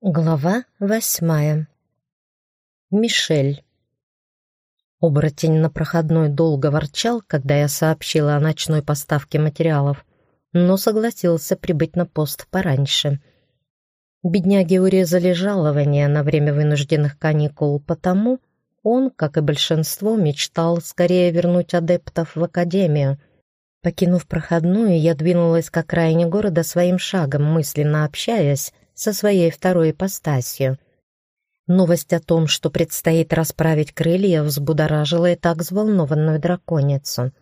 Глава восьмая. Мишель. Оборотень на проходной долго ворчал, когда я сообщила о ночной поставке материалов, но согласился прибыть на пост пораньше. Бедняги урезали жалование на время вынужденных каникул, потому он, как и большинство, мечтал скорее вернуть адептов в академию. Покинув проходную, я двинулась к окраине города своим шагом, мысленно общаясь со своей второй ипостасью. Новость о том, что предстоит расправить крылья, взбудоражила и так взволнованную драконицу.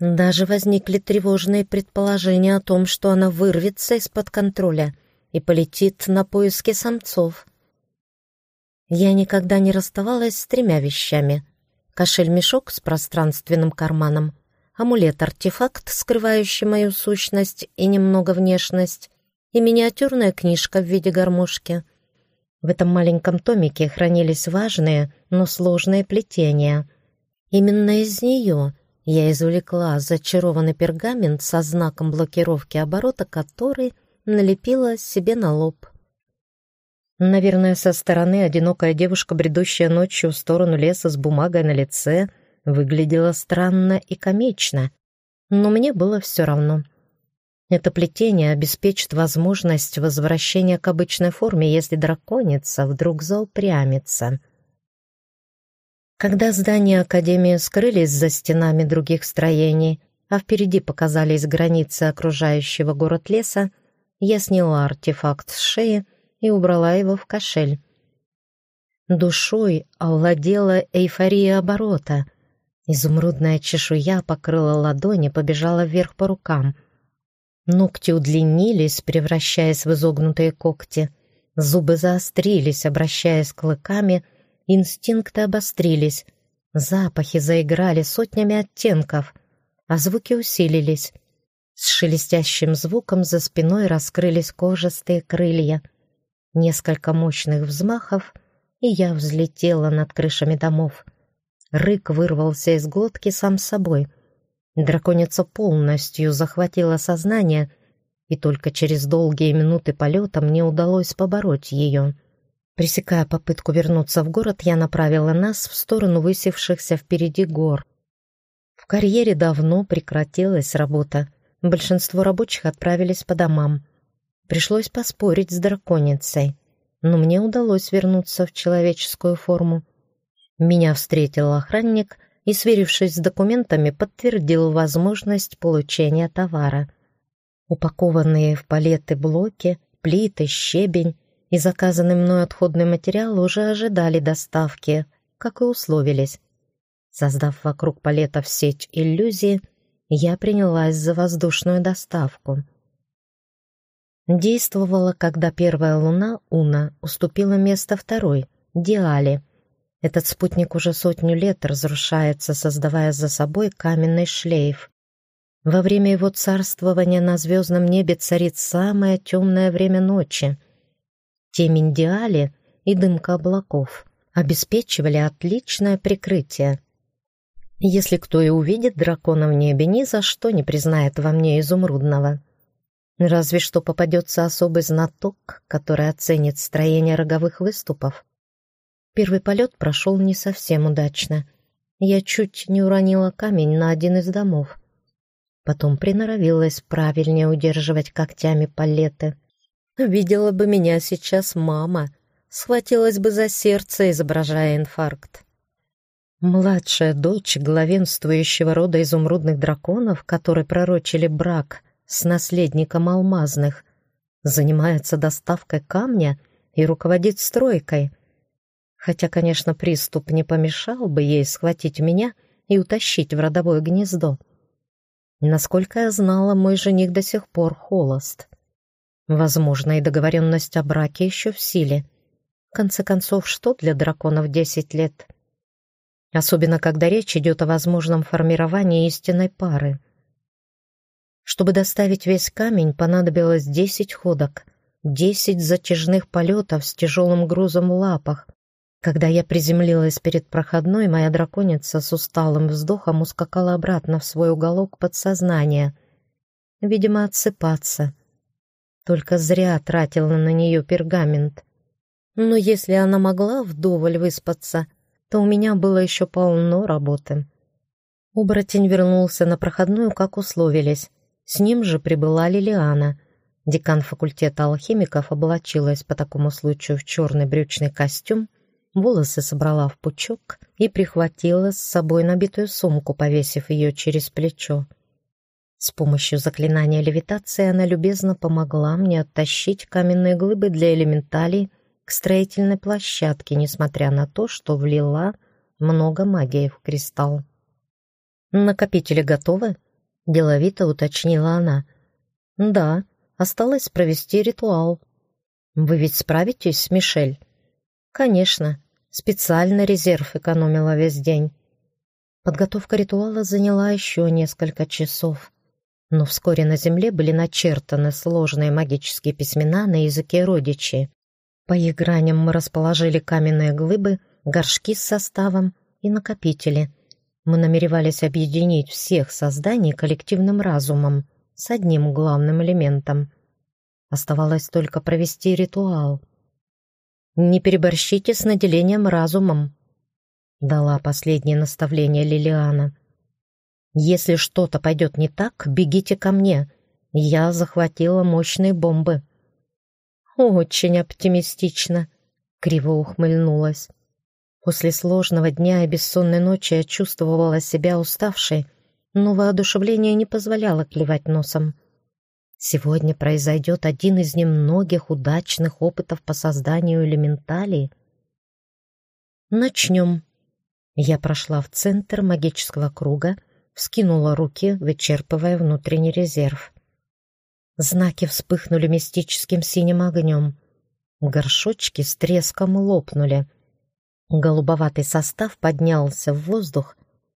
Даже возникли тревожные предположения о том, что она вырвется из-под контроля и полетит на поиски самцов. Я никогда не расставалась с тремя вещами. Кошель-мешок с пространственным карманом, амулет-артефакт, скрывающий мою сущность и немного внешность, и миниатюрная книжка в виде гармошки. В этом маленьком томике хранились важные, но сложные плетения. Именно из нее я извлекла зачарованный пергамент со знаком блокировки оборота, который налепила себе на лоб. Наверное, со стороны одинокая девушка, бредущая ночью в сторону леса с бумагой на лице, выглядела странно и комично, но мне было все равно — это плетение обеспечит возможность возвращения к обычной форме, если драконица вдруг заупрямится. Когда здания Академии скрылись за стенами других строений, а впереди показались границы окружающего город леса, я сняла артефакт с шеи и убрала его в кошель. Душой овладела эйфория оборота. Изумрудная чешуя покрыла ладони, побежала вверх по рукам — Ногти удлинились, превращаясь в изогнутые когти. Зубы заострились, обращаясь клыками. Инстинкты обострились. Запахи заиграли сотнями оттенков, а звуки усилились. С шелестящим звуком за спиной раскрылись кожистые крылья. Несколько мощных взмахов, и я взлетела над крышами домов. Рык вырвался из глотки сам собой. Драконица полностью захватила сознание, и только через долгие минуты полета мне удалось побороть ее. Пресекая попытку вернуться в город, я направила нас в сторону высевшихся впереди гор. В карьере давно прекратилась работа. Большинство рабочих отправились по домам. Пришлось поспорить с драконицей, но мне удалось вернуться в человеческую форму. Меня встретил охранник и, сверившись с документами, подтвердил возможность получения товара. Упакованные в палеты блоки, плиты, щебень и заказанный мной отходный материал уже ожидали доставки, как и условились. Создав вокруг палетов сеть иллюзии, я принялась за воздушную доставку. Действовала, когда первая луна, Уна, уступила место второй, Диале — этот спутник уже сотню лет разрушается, создавая за собой каменный шлейф. Во время его царствования на звездном небе царит самое темное время ночи. Темень Диали и дымка облаков обеспечивали отличное прикрытие. Если кто и увидит дракона в небе, ни за что не признает во мне изумрудного. Разве что попадется особый знаток, который оценит строение роговых выступов. Первый полет прошел не совсем удачно. Я чуть не уронила камень на один из домов. Потом приноровилась правильнее удерживать когтями палеты. Видела бы меня сейчас мама, схватилась бы за сердце, изображая инфаркт. Младшая дочь главенствующего рода изумрудных драконов, которые пророчили брак с наследником алмазных, занимается доставкой камня и руководит стройкой — хотя, конечно, приступ не помешал бы ей схватить меня и утащить в родовое гнездо. Насколько я знала, мой жених до сих пор холост. Возможно, и договоренность о браке еще в силе. В конце концов, что для драконов десять лет? Особенно, когда речь идет о возможном формировании истинной пары. Чтобы доставить весь камень, понадобилось десять ходок, десять затяжных полетов с тяжелым грузом в лапах, когда я приземлилась перед проходной, моя драконица с усталым вздохом ускакала обратно в свой уголок подсознания. Видимо, отсыпаться. Только зря тратила на нее пергамент. Но если она могла вдоволь выспаться, то у меня было еще полно работы. Оборотень вернулся на проходную, как условились. С ним же прибыла Лилиана. Декан факультета алхимиков облачилась по такому случаю в черный брючный костюм, волосы собрала в пучок и прихватила с собой набитую сумку, повесив ее через плечо. С помощью заклинания левитации она любезно помогла мне оттащить каменные глыбы для элементалей к строительной площадке, несмотря на то, что влила много магии в кристалл. «Накопители готовы?» — деловито уточнила она. «Да, осталось провести ритуал». «Вы ведь справитесь, Мишель?» «Конечно. Специально резерв экономила весь день». Подготовка ритуала заняла еще несколько часов. Но вскоре на земле были начертаны сложные магические письмена на языке родичи. По их граням мы расположили каменные глыбы, горшки с составом и накопители — мы намеревались объединить всех созданий коллективным разумом с одним главным элементом. Оставалось только провести ритуал. «Не переборщите с наделением разумом», — дала последнее наставление Лилиана. «Если что-то пойдет не так, бегите ко мне. Я захватила мощные бомбы». «Очень оптимистично», — криво ухмыльнулась. После сложного дня и бессонной ночи я чувствовала себя уставшей, но воодушевление не позволяло клевать носом. Сегодня произойдет один из немногих удачных опытов по созданию элементалей. Начнем. Я прошла в центр магического круга, вскинула руки, вычерпывая внутренний резерв. Знаки вспыхнули мистическим синим огнем. Горшочки с треском лопнули — Голубоватый состав поднялся в воздух,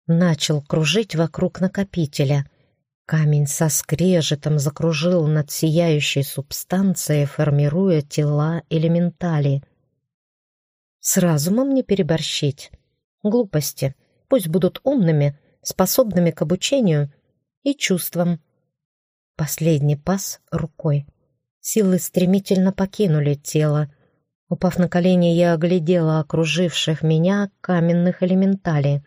начал кружить вокруг накопителя. Камень со скрежетом закружил над сияющей субстанцией, формируя тела элементали. С разумом не переборщить. Глупости. Пусть будут умными, способными к обучению и чувствам. Последний пас рукой. Силы стремительно покинули тело, Упав на колени, я оглядела окруживших меня каменных элементалей.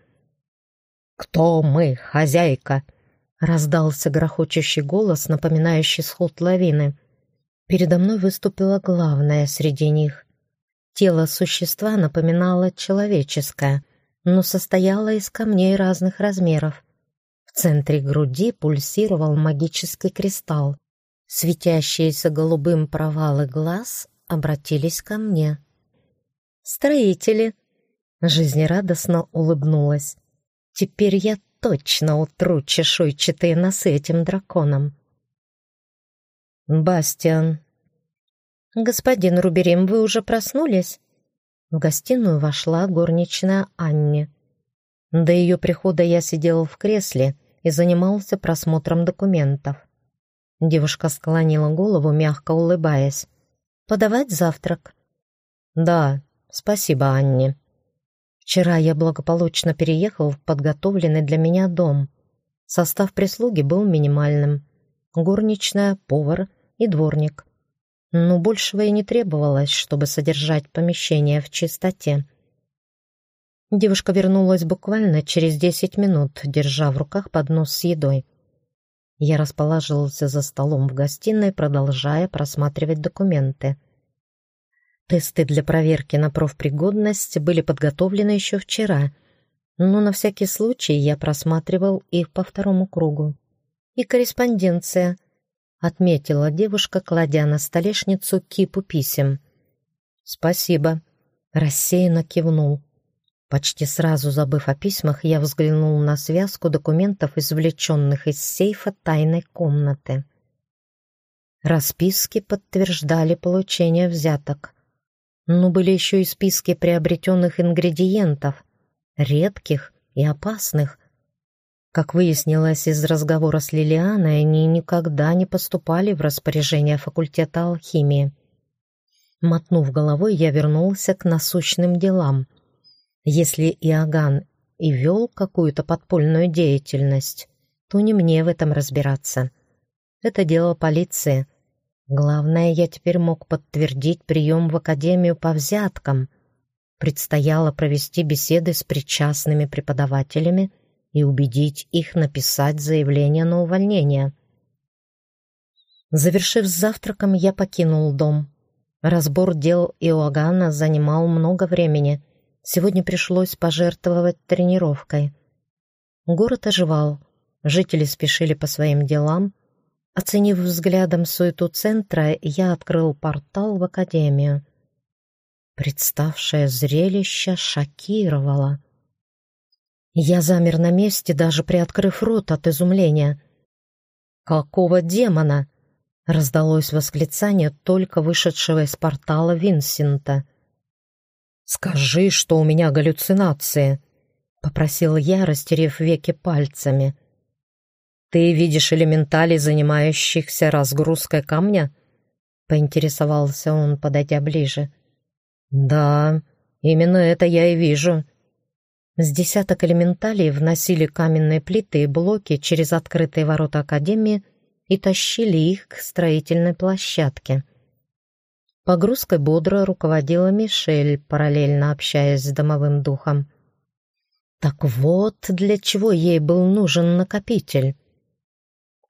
«Кто мы, хозяйка?» — раздался грохочущий голос, напоминающий сход лавины. Передо мной выступила главная среди них. Тело существа напоминало человеческое, но состояло из камней разных размеров. В центре груди пульсировал магический кристалл. Светящиеся голубым провалы глаз обратились ко мне. «Строители!» Жизнерадостно улыбнулась. «Теперь я точно утру чешуйчатые носы этим драконом». «Бастиан!» «Господин Руберим, вы уже проснулись?» В гостиную вошла горничная Анне. До ее прихода я сидел в кресле и занимался просмотром документов. Девушка склонила голову, мягко улыбаясь. Подавать завтрак?» «Да, спасибо, Анне. Вчера я благополучно переехал в подготовленный для меня дом. Состав прислуги был минимальным. Горничная, повар и дворник. Но большего и не требовалось, чтобы содержать помещение в чистоте. Девушка вернулась буквально через десять минут, держа в руках поднос с едой. Я расположился за столом в гостиной, продолжая просматривать документы. Тесты для проверки на профпригодность были подготовлены еще вчера, но на всякий случай я просматривал их по второму кругу. «И корреспонденция», — отметила девушка, кладя на столешницу кипу писем. «Спасибо», — рассеянно кивнул. Почти сразу забыв о письмах, я взглянул на связку документов, извлеченных из сейфа тайной комнаты. Расписки подтверждали получение взяток. Но были еще и списки приобретенных ингредиентов, редких и опасных. Как выяснилось из разговора с Лилианой, они никогда не поступали в распоряжение факультета алхимии. Мотнув головой, я вернулся к насущным делам — если Иоганн и вел какую-то подпольную деятельность, то не мне в этом разбираться. Это дело полиции. Главное, я теперь мог подтвердить прием в академию по взяткам. Предстояло провести беседы с причастными преподавателями и убедить их написать заявление на увольнение. Завершив с завтраком, я покинул дом. Разбор дел Иоганна занимал много времени. Сегодня пришлось пожертвовать тренировкой. Город оживал, жители спешили по своим делам. Оценив взглядом суету центра, я открыл портал в академию. Представшее зрелище шокировало. Я замер на месте, даже приоткрыв рот от изумления. «Какого демона?» Раздалось восклицание только вышедшего из портала Винсента. «Скажи, что у меня галлюцинации», — попросил я, растерев веки пальцами. «Ты видишь элементалей, занимающихся разгрузкой камня?» — поинтересовался он, подойдя ближе. «Да, именно это я и вижу». С десяток элементалей вносили каменные плиты и блоки через открытые ворота Академии и тащили их к строительной площадке. Погрузкой бодро руководила Мишель, параллельно общаясь с домовым духом. Так вот, для чего ей был нужен накопитель.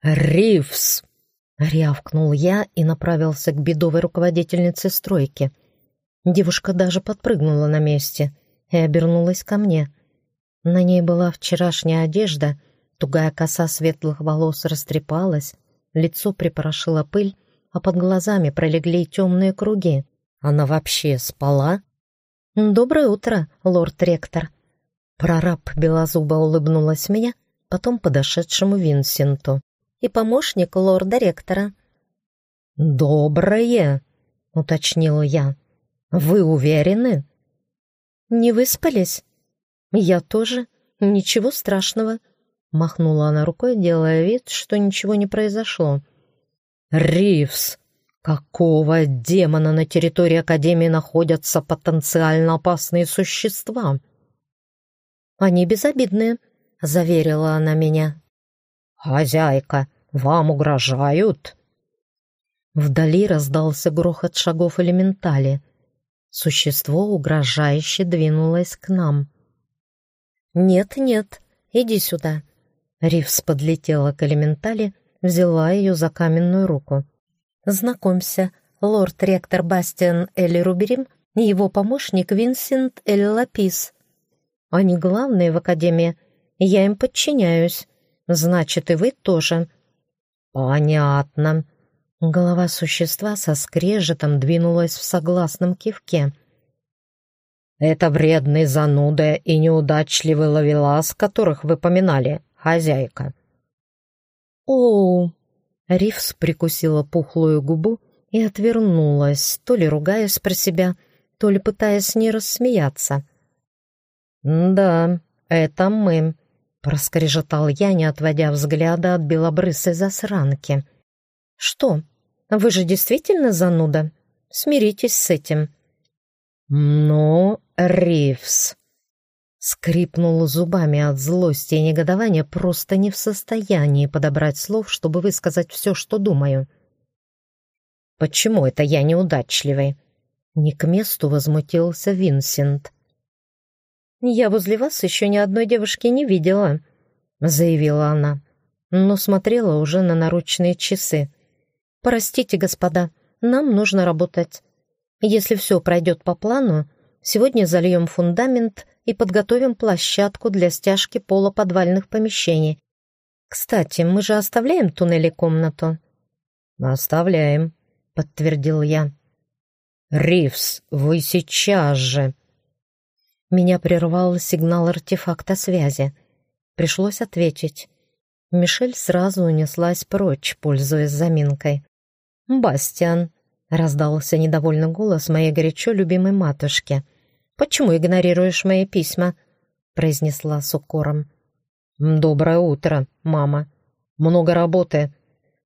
«Ривс!» — рявкнул я и направился к бедовой руководительнице стройки. Девушка даже подпрыгнула на месте и обернулась ко мне. На ней была вчерашняя одежда, тугая коса светлых волос растрепалась, лицо припорошила пыль, а под глазами пролегли темные круги. Она вообще спала? «Доброе утро, лорд-ректор!» Прораб белозуба улыбнулась меня, потом подошедшему Винсенту. «И помощник лорда-ректора». «Доброе!» — уточнила я. «Вы уверены?» «Не выспались?» «Я тоже. Ничего страшного. Махнула она рукой, делая вид, что ничего не произошло. «Ривс! Какого демона на территории Академии находятся потенциально опасные существа?» «Они безобидные», — заверила она меня. «Хозяйка, вам угрожают?» Вдали раздался грохот шагов элементали. Существо угрожающе двинулось к нам. «Нет-нет, иди сюда», Ривс подлетела к элементали, взяла ее за каменную руку. «Знакомься, лорд-ректор Бастиан Элли Руберим и его помощник Винсент Эль Лапис. Они главные в Академии, я им подчиняюсь. Значит, и вы тоже». «Понятно». Голова существа со скрежетом двинулась в согласном кивке. «Это вредный зануда и неудачливый ловелас, которых вы поминали хозяйка. О, Ривс прикусила пухлую губу и отвернулась, то ли ругаясь про себя, то ли пытаясь не рассмеяться. «Да, это мы», — проскрежетал я, не отводя взгляда от белобрысой засранки. «Что, вы же действительно зануда? Смиритесь с этим». «Ну, Ривс», Скрипнул зубами от злости и негодования, просто не в состоянии подобрать слов, чтобы высказать все, что думаю. «Почему это я неудачливый?» Не к месту возмутился Винсент. «Я возле вас еще ни одной девушки не видела», — заявила она, но смотрела уже на наручные часы. «Простите, господа, нам нужно работать. Если все пройдет по плану, сегодня зальем фундамент и подготовим площадку для стяжки пола подвальных помещений. Кстати, мы же оставляем туннели комнату?» «Оставляем», — подтвердил я. «Ривс, вы сейчас же!» Меня прервал сигнал артефакта связи. Пришлось ответить. Мишель сразу унеслась прочь, пользуясь заминкой. «Бастиан!» — раздался недовольный голос моей горячо любимой матушки — «Почему игнорируешь мои письма?» — произнесла с укором. «Доброе утро, мама. Много работы.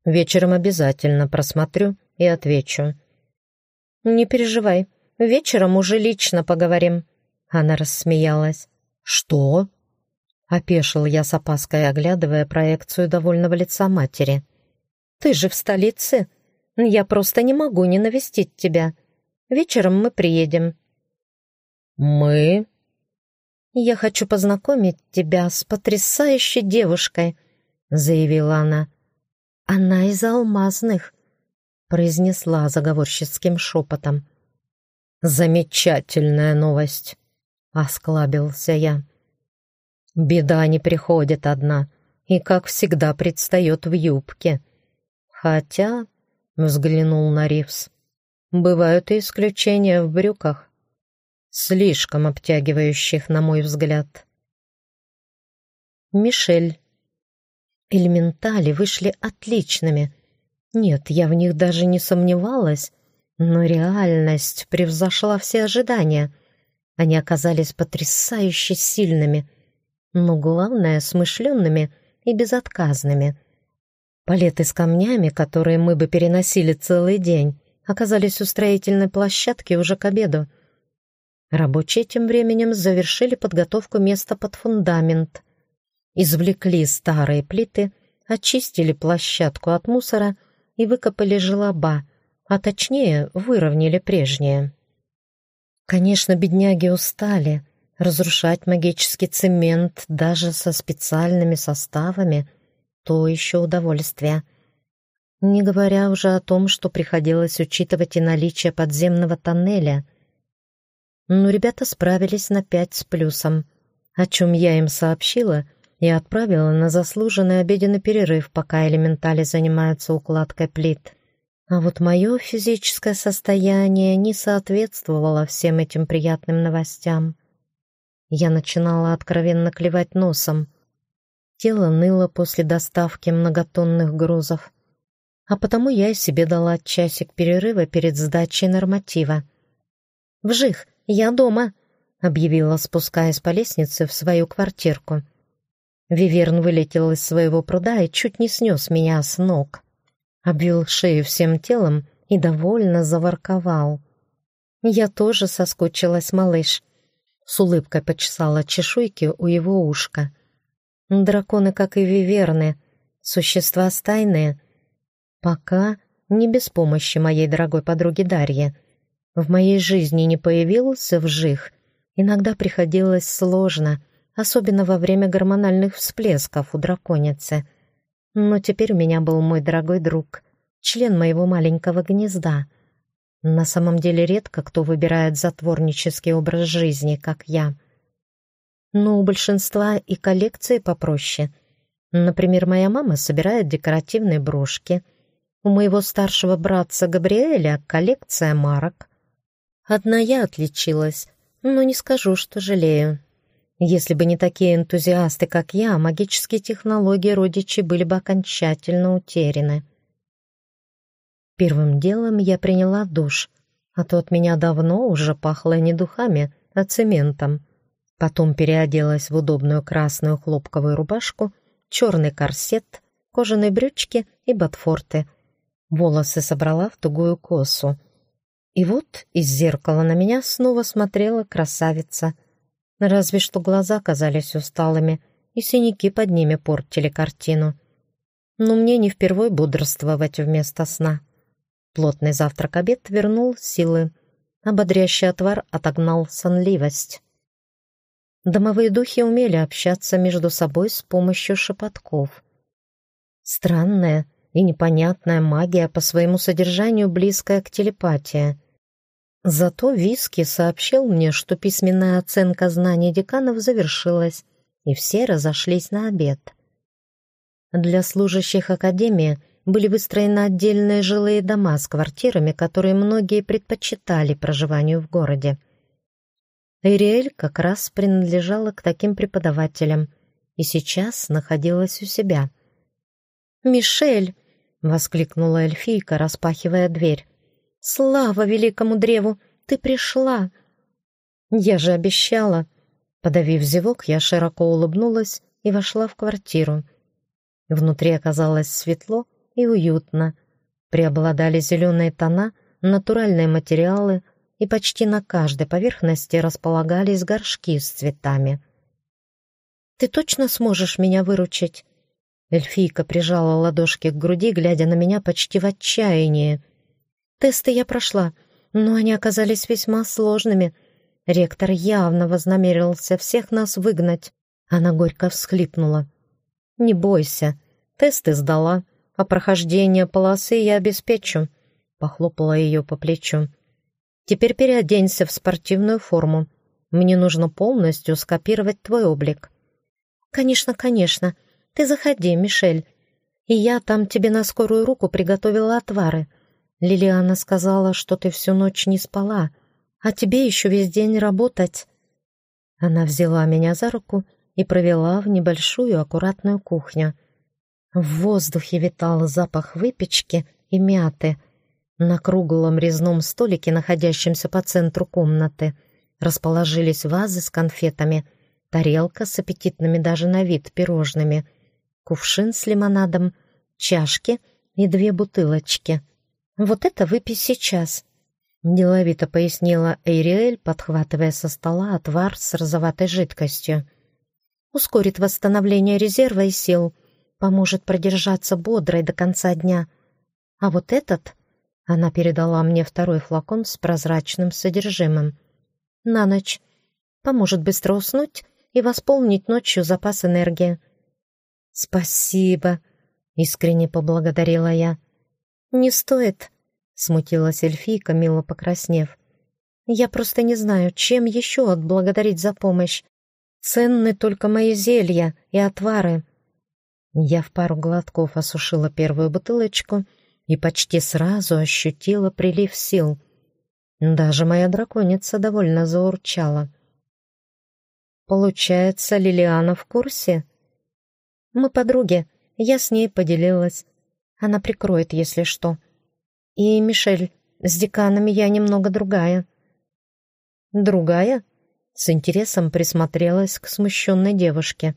Вечером обязательно просмотрю и отвечу». «Не переживай, вечером уже лично поговорим». Она рассмеялась. «Что?» — опешил я с опаской, оглядывая проекцию довольного лица матери. «Ты же в столице. Я просто не могу не навестить тебя. Вечером мы приедем». «Мы?» «Я хочу познакомить тебя с потрясающей девушкой», — заявила она. «Она из алмазных», — произнесла заговорщицким шепотом. «Замечательная новость», — осклабился я. «Беда не приходит одна и, как всегда, предстает в юбке. Хотя, — взглянул на Ривс, — бывают и исключения в брюках слишком обтягивающих, на мой взгляд. Мишель. Элементали вышли отличными. Нет, я в них даже не сомневалась, но реальность превзошла все ожидания. Они оказались потрясающе сильными, но главное — смышленными и безотказными. Палеты с камнями, которые мы бы переносили целый день, оказались у строительной площадки уже к обеду — Рабочие тем временем завершили подготовку места под фундамент. Извлекли старые плиты, очистили площадку от мусора и выкопали желоба, а точнее выровняли прежние. Конечно, бедняги устали. Разрушать магический цемент даже со специальными составами — то еще удовольствие. Не говоря уже о том, что приходилось учитывать и наличие подземного тоннеля — но ребята справились на пять с плюсом, о чем я им сообщила и отправила на заслуженный обеденный перерыв, пока элементали занимаются укладкой плит. А вот мое физическое состояние не соответствовало всем этим приятным новостям. Я начинала откровенно клевать носом. Тело ныло после доставки многотонных грузов. А потому я и себе дала часик перерыва перед сдачей норматива. «Вжих, «Я дома», — объявила, спускаясь по лестнице в свою квартирку. Виверн вылетел из своего пруда и чуть не снес меня с ног. Обвил шею всем телом и довольно заворковал. Я тоже соскучилась, малыш. С улыбкой почесала чешуйки у его ушка. Драконы, как и виверны, существа стайные. Пока не без помощи моей дорогой подруги Дарьи. В моей жизни не появился вжих. Иногда приходилось сложно, особенно во время гормональных всплесков у драконицы. Но теперь у меня был мой дорогой друг, член моего маленького гнезда. На самом деле редко кто выбирает затворнический образ жизни, как я. Но у большинства и коллекции попроще. Например, моя мама собирает декоративные брошки. У моего старшего братца Габриэля коллекция марок — Одна я отличилась, но не скажу, что жалею. Если бы не такие энтузиасты, как я, магические технологии родичей были бы окончательно утеряны. Первым делом я приняла душ, а то от меня давно уже пахло не духами, а цементом. Потом переоделась в удобную красную хлопковую рубашку, черный корсет, кожаные брючки и ботфорты. Волосы собрала в тугую косу — и вот из зеркала на меня снова смотрела красавица. Разве что глаза казались усталыми, и синяки под ними портили картину. Но мне не впервой бодрствовать вместо сна. Плотный завтрак-обед вернул силы. Ободрящий отвар отогнал сонливость. Домовые духи умели общаться между собой с помощью шепотков. Странная и непонятная магия по своему содержанию близкая к телепатии. Зато Виски сообщил мне, что письменная оценка знаний деканов завершилась, и все разошлись на обед. Для служащих Академии были выстроены отдельные жилые дома с квартирами, которые многие предпочитали проживанию в городе. Эриэль как раз принадлежала к таким преподавателям и сейчас находилась у себя. «Мишель!» — воскликнула эльфийка, распахивая дверь. Слава великому древу! Ты пришла!» «Я же обещала!» Подавив зевок, я широко улыбнулась и вошла в квартиру. Внутри оказалось светло и уютно. Преобладали зеленые тона, натуральные материалы, и почти на каждой поверхности располагались горшки с цветами. «Ты точно сможешь меня выручить?» Эльфийка прижала ладошки к груди, глядя на меня почти в отчаянии — Тесты я прошла, но они оказались весьма сложными. Ректор явно вознамерился всех нас выгнать. Она горько всхлипнула. «Не бойся, тесты сдала, а прохождение полосы я обеспечу», — похлопала ее по плечу. «Теперь переоденься в спортивную форму. Мне нужно полностью скопировать твой облик». «Конечно, конечно. Ты заходи, Мишель. И я там тебе на скорую руку приготовила отвары. Лилиана сказала, что ты всю ночь не спала, а тебе еще весь день работать». Она взяла меня за руку и провела в небольшую аккуратную кухню. В воздухе витал запах выпечки и мяты. На круглом резном столике, находящемся по центру комнаты, расположились вазы с конфетами, тарелка с аппетитными даже на вид пирожными, кувшин с лимонадом, чашки и две бутылочки. «Вот это выпей сейчас», — деловито пояснила Эйриэль, подхватывая со стола отвар с розоватой жидкостью ускорит восстановление резерва и сил, поможет продержаться бодрой до конца дня. А вот этот... Она передала мне второй флакон с прозрачным содержимым. На ночь. Поможет быстро уснуть и восполнить ночью запас энергии. «Спасибо», — искренне поблагодарила я. «Не стоит», — смутилась эльфийка, мило покраснев. «Я просто не знаю, чем еще отблагодарить за помощь. Ценны только мои зелья и отвары. Я в пару глотков осушила первую бутылочку и почти сразу ощутила прилив сил. Даже моя драконица довольно заурчала. Получается, Лилиана в курсе? Мы подруги, я с ней поделилась. Она прикроет, если что. И, Мишель, с деканами я немного другая. Другая? С интересом присмотрелась к смущенной девушке.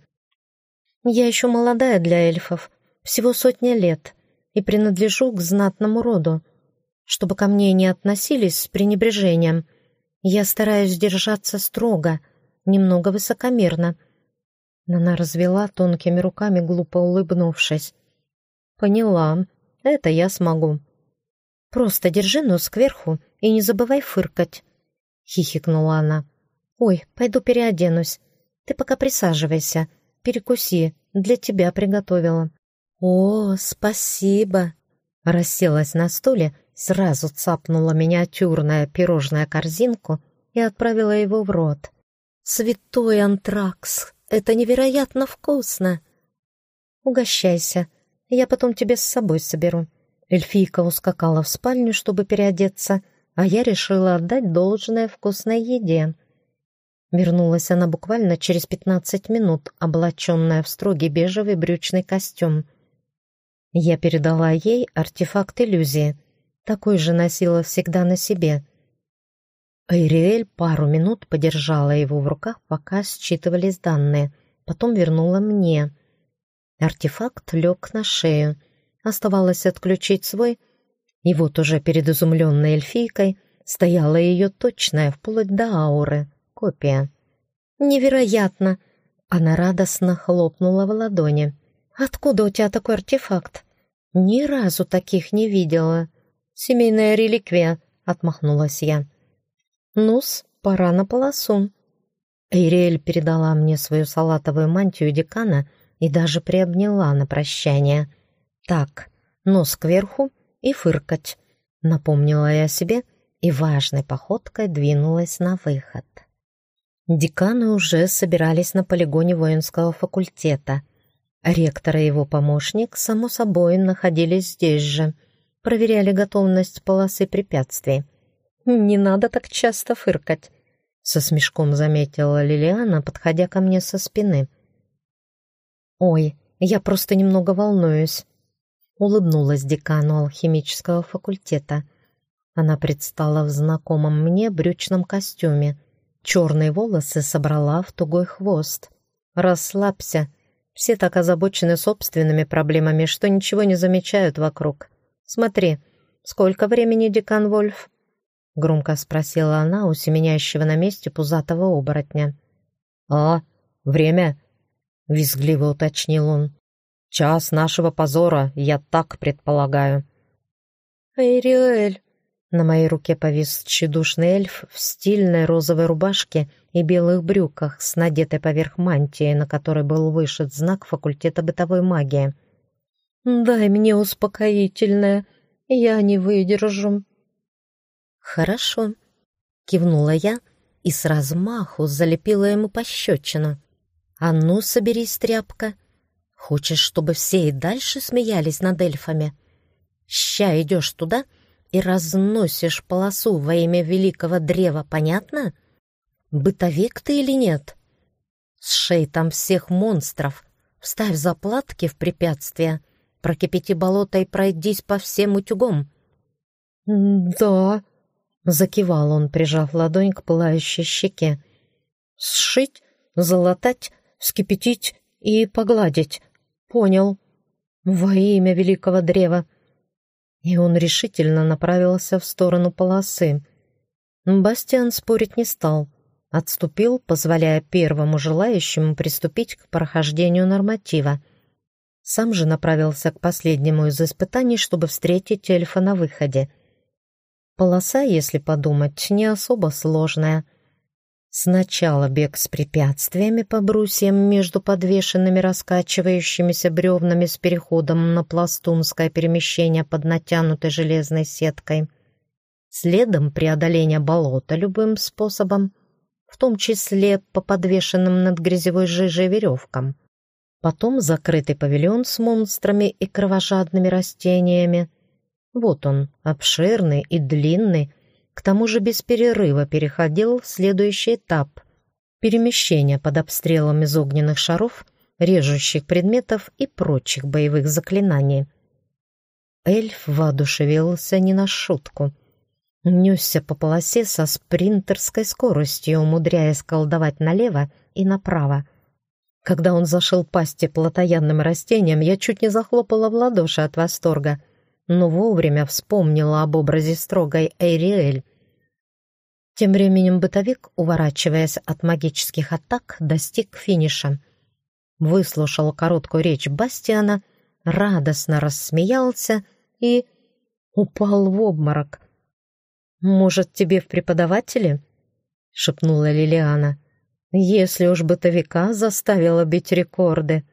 «Я еще молодая для эльфов, всего сотня лет, и принадлежу к знатному роду. Чтобы ко мне не относились с пренебрежением, я стараюсь держаться строго, немного высокомерно». Она развела тонкими руками, глупо улыбнувшись. «Поняла, это я смогу». «Просто держи нос кверху и не забывай фыркать», — хихикнула она. «Ой, пойду переоденусь. Ты пока присаживайся, перекуси, для тебя приготовила». «О, спасибо!» Расселась на стуле, сразу цапнула миниатюрная пирожная корзинку и отправила его в рот. «Святой антракс! Это невероятно вкусно!» «Угощайся, я потом тебе с собой соберу». Эльфийка ускакала в спальню, чтобы переодеться, а я решила отдать должное вкусной еде. Вернулась она буквально через пятнадцать минут, облаченная в строгий бежевый брючный костюм. Я передала ей артефакт иллюзии. Такой же носила всегда на себе. Айриэль пару минут подержала его в руках, пока считывались данные. Потом вернула мне. Артефакт лег на шею. Оставалось отключить свой. И вот уже перед изумленной эльфийкой стояла ее точная, вплоть до ауры копия. «Невероятно!» Она радостно хлопнула в ладони. «Откуда у тебя такой артефакт?» «Ни разу таких не видела. Семейная реликвия», — отмахнулась я. «Ну-с, пора на полосу». Эйриэль передала мне свою салатовую мантию декана и даже приобняла на прощание. «Так, нос кверху и фыркать», — напомнила я себе и важной походкой двинулась на выход. Деканы уже собирались на полигоне воинского факультета. Ректор и его помощник, само собой, находились здесь же. Проверяли готовность полосы препятствий. «Не надо так часто фыркать», — со смешком заметила Лилиана, подходя ко мне со спины. «Ой, я просто немного волнуюсь», — улыбнулась декану алхимического факультета. Она предстала в знакомом мне брючном костюме — Черные волосы собрала в тугой хвост. «Расслабься. Все так озабочены собственными проблемами, что ничего не замечают вокруг. Смотри, сколько времени, декан Вольф?» Громко спросила она у семенящего на месте пузатого оборотня. «А, время?» — визгливо уточнил он. «Час нашего позора, я так предполагаю». «Эйриэль!» На моей руке повис тщедушный эльф в стильной розовой рубашке и белых брюках с надетой поверх мантии, на которой был вышит знак факультета бытовой магии. «Дай мне успокоительное, я не выдержу». «Хорошо», — кивнула я и с размаху залепила ему пощечину. «А ну, соберись, тряпка. Хочешь, чтобы все и дальше смеялись над эльфами? Ща идешь туда и разносишь полосу во имя великого древа, понятно? Бытовик ты или нет? Сшей там всех монстров, вставь заплатки в препятствия, прокипяти болото и пройдись по всем утюгом». «Да», — закивал он, прижав ладонь к пылающей щеке. «Сшить, залатать, вскипятить и погладить. Понял. Во имя великого древа». И он решительно направился в сторону полосы. Бастиан спорить не стал. Отступил, позволяя первому желающему приступить к прохождению норматива. Сам же направился к последнему из испытаний, чтобы встретить эльфа на выходе. Полоса, если подумать, не особо сложная. Сначала бег с препятствиями по брусьям между подвешенными раскачивающимися бревнами с переходом на пластунское перемещение под натянутой железной сеткой. Следом преодоление болота любым способом, в том числе по подвешенным над грязевой жижей веревкам. Потом закрытый павильон с монстрами и кровожадными растениями — вот он, обширный и длинный, к тому же без перерыва переходил в следующий этап — перемещение под обстрелом из огненных шаров, режущих предметов и прочих боевых заклинаний. Эльф воодушевился не на шутку. Несся по полосе со спринтерской скоростью, умудряясь колдовать налево и направо. Когда он зашел пасти плотоядным растением, я чуть не захлопала в ладоши от восторга — но вовремя вспомнила об образе строгой Эйриэль. Тем временем бытовик, уворачиваясь от магических атак, достиг финиша. Выслушал короткую речь Бастиана, радостно рассмеялся и упал в обморок. «Может, тебе в преподаватели?» — шепнула Лилиана. «Если уж бытовика заставила бить рекорды».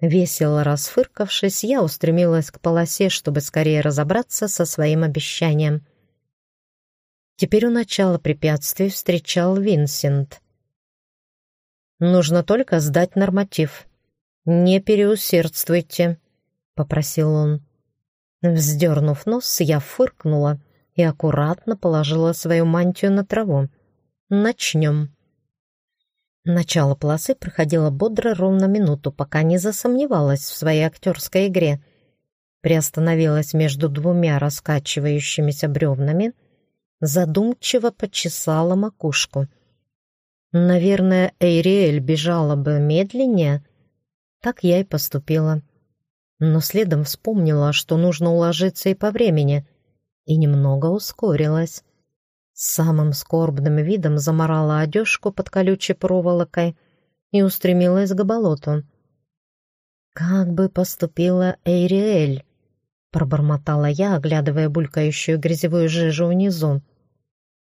Весело расфыркавшись, я устремилась к полосе, чтобы скорее разобраться со своим обещанием. Теперь у начала препятствий встречал Винсент. «Нужно только сдать норматив. Не переусердствуйте», — попросил он. Вздернув нос, я фыркнула и аккуратно положила свою мантию на траву. «Начнем». Начало полосы проходило бодро ровно минуту, пока не засомневалась в своей актерской игре. Приостановилась между двумя раскачивающимися бревнами, задумчиво почесала макушку. Наверное, Эйриэль бежала бы медленнее. Так я и поступила. Но следом вспомнила, что нужно уложиться и по времени, и немного ускорилась. Самым скорбным видом заморала одежку под колючей проволокой и устремилась к болоту. «Как бы поступила Эйриэль?» — пробормотала я, оглядывая булькающую грязевую жижу внизу.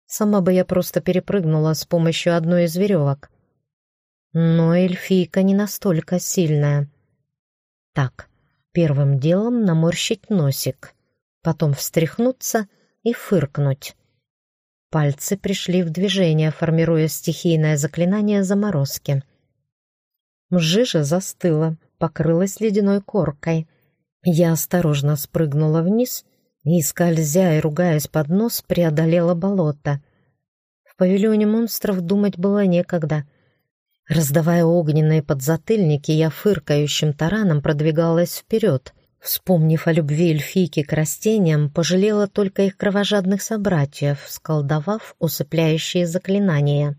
Сама бы я просто перепрыгнула с помощью одной из веревок. Но эльфийка не настолько сильная. Так, первым делом наморщить носик, потом встряхнуться и фыркнуть. Пальцы пришли в движение, формируя стихийное заклинание заморозки. Жижа застыла, покрылась ледяной коркой. Я осторожно спрыгнула вниз и, скользя и ругаясь под нос, преодолела болото. В павильоне монстров думать было некогда. Раздавая огненные подзатыльники, я фыркающим тараном продвигалась вперед — Вспомнив о любви эльфийки к растениям, пожалела только их кровожадных собратьев, сколдовав усыпляющие заклинания.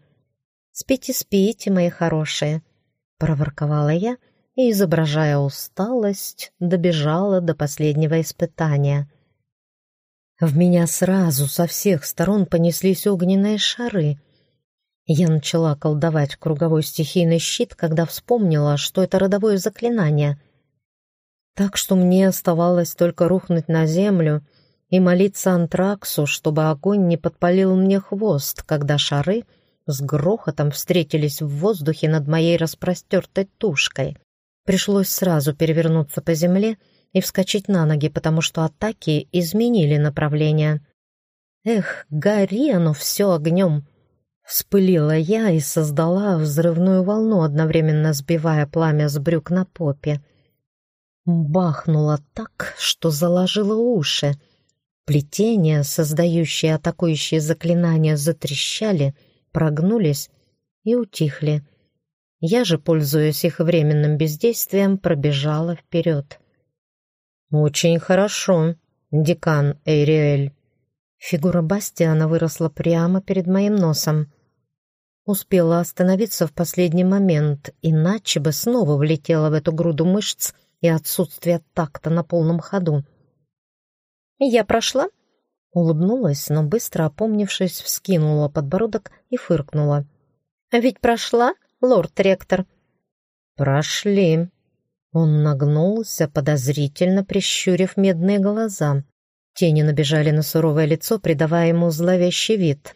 «Спите, спите, мои хорошие!» — проворковала я и, изображая усталость, добежала до последнего испытания. В меня сразу со всех сторон понеслись огненные шары. Я начала колдовать круговой стихийный щит, когда вспомнила, что это родовое заклинание — так что мне оставалось только рухнуть на землю и молиться антраксу, чтобы огонь не подпалил мне хвост, когда шары с грохотом встретились в воздухе над моей распростертой тушкой. Пришлось сразу перевернуться по земле и вскочить на ноги, потому что атаки изменили направление. Эх, гори оно все огнем! Вспылила я и создала взрывную волну, одновременно сбивая пламя с брюк на попе. Бахнуло так, что заложило уши. Плетения, создающие атакующие заклинания, затрещали, прогнулись и утихли. Я же, пользуясь их временным бездействием, пробежала вперед. «Очень хорошо, декан Эйриэль». Фигура Бастиана выросла прямо перед моим носом. Успела остановиться в последний момент, иначе бы снова влетела в эту груду мышц и отсутствие такта на полном ходу. «Я прошла?» Улыбнулась, но быстро опомнившись, вскинула подбородок и фыркнула. «А ведь прошла, лорд-ректор?» «Прошли». Он нагнулся, подозрительно прищурив медные глаза. Тени набежали на суровое лицо, придавая ему зловещий вид.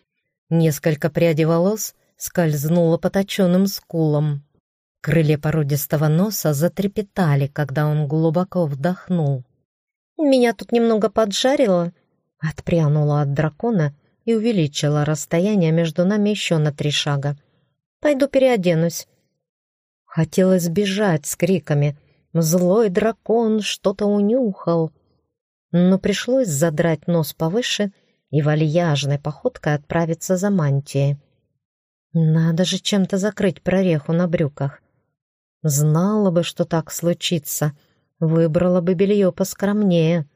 Несколько прядей волос скользнуло по точенным скулам. Крылья породистого носа затрепетали, когда он глубоко вдохнул. «Меня тут немного поджарило», — отпрянула от дракона и увеличила расстояние между нами еще на три шага. «Пойду переоденусь». Хотелось бежать с криками «Злой дракон что-то унюхал!» Но пришлось задрать нос повыше и вальяжной походкой отправиться за мантией. Надо же чем-то закрыть прореху на брюках. Знала бы, что так случится, выбрала бы белье поскромнее.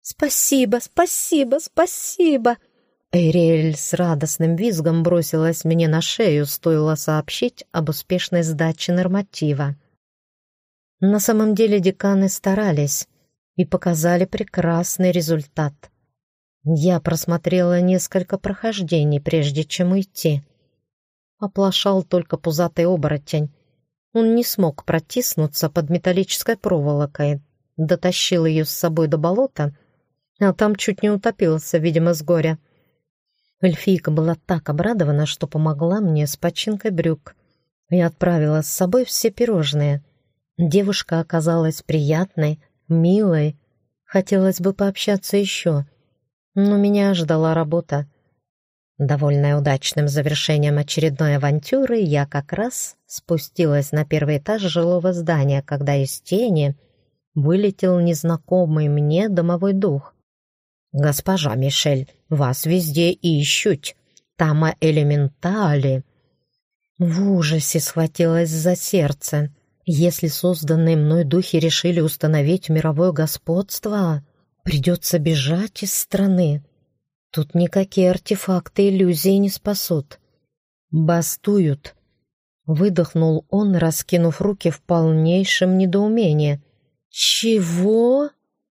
«Спасибо, спасибо, спасибо!» Эриэль с радостным визгом бросилась мне на шею, стоило сообщить об успешной сдаче норматива. На самом деле деканы старались и показали прекрасный результат. Я просмотрела несколько прохождений, прежде чем уйти. Оплошал только пузатый оборотень. Он не смог протиснуться под металлической проволокой, дотащил ее с собой до болота, а там чуть не утопился, видимо, с горя. Эльфийка была так обрадована, что помогла мне с починкой брюк и отправила с собой все пирожные. Девушка оказалась приятной, милой, хотелось бы пообщаться еще — но меня ждала работа. Довольная удачным завершением очередной авантюры, я как раз спустилась на первый этаж жилого здания, когда из тени вылетел незнакомый мне домовой дух. «Госпожа Мишель, вас везде ищут. Тама элементали». В ужасе схватилась за сердце. Если созданные мной духи решили установить мировое господство, Придется бежать из страны. Тут никакие артефакты иллюзии не спасут. Бастуют. Выдохнул он, раскинув руки в полнейшем недоумении. «Чего?»